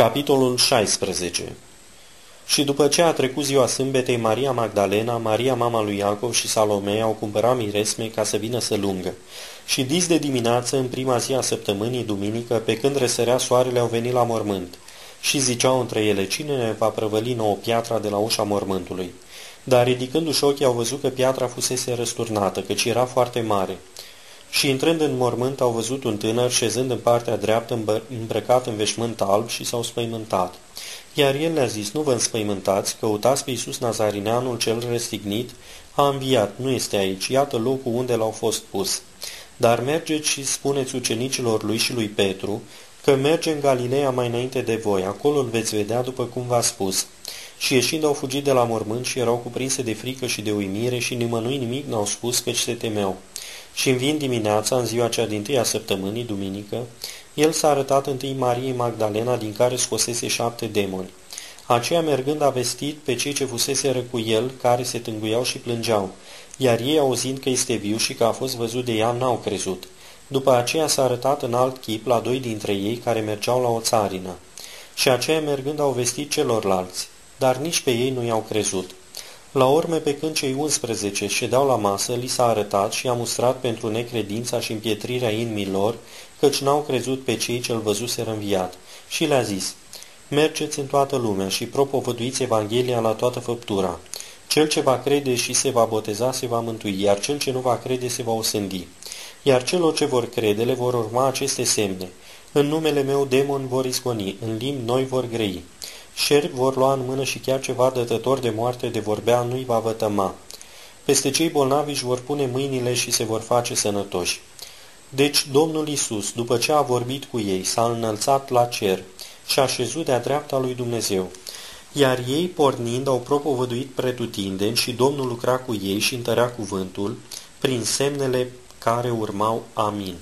Capitolul 16 Și după ce a trecut ziua sâmbetei, Maria Magdalena, Maria mama lui Iacov și Salome au cumpărat miresme ca să vină să lungă. Și dis de dimineață, în prima zi a săptămânii, duminică, pe când răsărea soarele, au venit la mormânt. Și ziceau între ele, cine ne va prăvăli nouă piatra de la ușa mormântului? Dar ridicându-și ochii au văzut că piatra fusese răsturnată, căci era foarte mare. Și intrând în mormânt au văzut un tânăr șezând în partea dreaptă îmbrăcat în veșmânt alb și s-au spăimântat. Iar el le-a zis, nu vă înspăimântați, căutați pe Iisus Nazarineanul cel răstignit, a înviat, nu este aici, iată locul unde l-au fost pus. Dar mergeți și spuneți ucenicilor lui și lui Petru că merge în Galileea mai înainte de voi, acolo îl veți vedea după cum v-a spus. Și ieșind au fugit de la mormânt și erau cuprinse de frică și de uimire și nimănui nimic n-au spus căci se temeau. Și înviind dimineața, în ziua cea din tâia săptămânii, duminică, el s-a arătat întâi Mariei Magdalena, din care scosese șapte demoni. Aceea mergând a vestit pe cei ce fuseseră cu el, care se tânguiau și plângeau, iar ei auzind că este viu și că a fost văzut de ea, n-au crezut. După aceea s-a arătat în alt chip la doi dintre ei care mergeau la o țarină. Și aceia mergând au vestit celorlalți, dar nici pe ei nu i-au crezut. La urme, pe când cei 11 ședeau la masă, li s-a arătat și a mustrat pentru necredința și împietrirea inimilor, căci n-au crezut pe cei ce-l văzuseră înviat. Și le-a zis, Mergeți în toată lumea și propovăduiți Evanghelia la toată făptura. Cel ce va crede și se va boteza se va mântui, iar cel ce nu va crede se va osândi. Iar celor ce vor crede le vor urma aceste semne. În numele meu demon vor isconi, în limbi noi vor grei. Șerpi vor lua în mână și chiar ceva dătător de moarte de vorbea nu-i va vătăma. Peste cei bolnavi își vor pune mâinile și se vor face sănătoși. Deci Domnul Isus, după ce a vorbit cu ei, s-a înălțat la cer și a șezut de-a dreapta lui Dumnezeu. Iar ei, pornind, au propovăduit pretutindeni și Domnul lucra cu ei și întărea cuvântul prin semnele care urmau. Amin.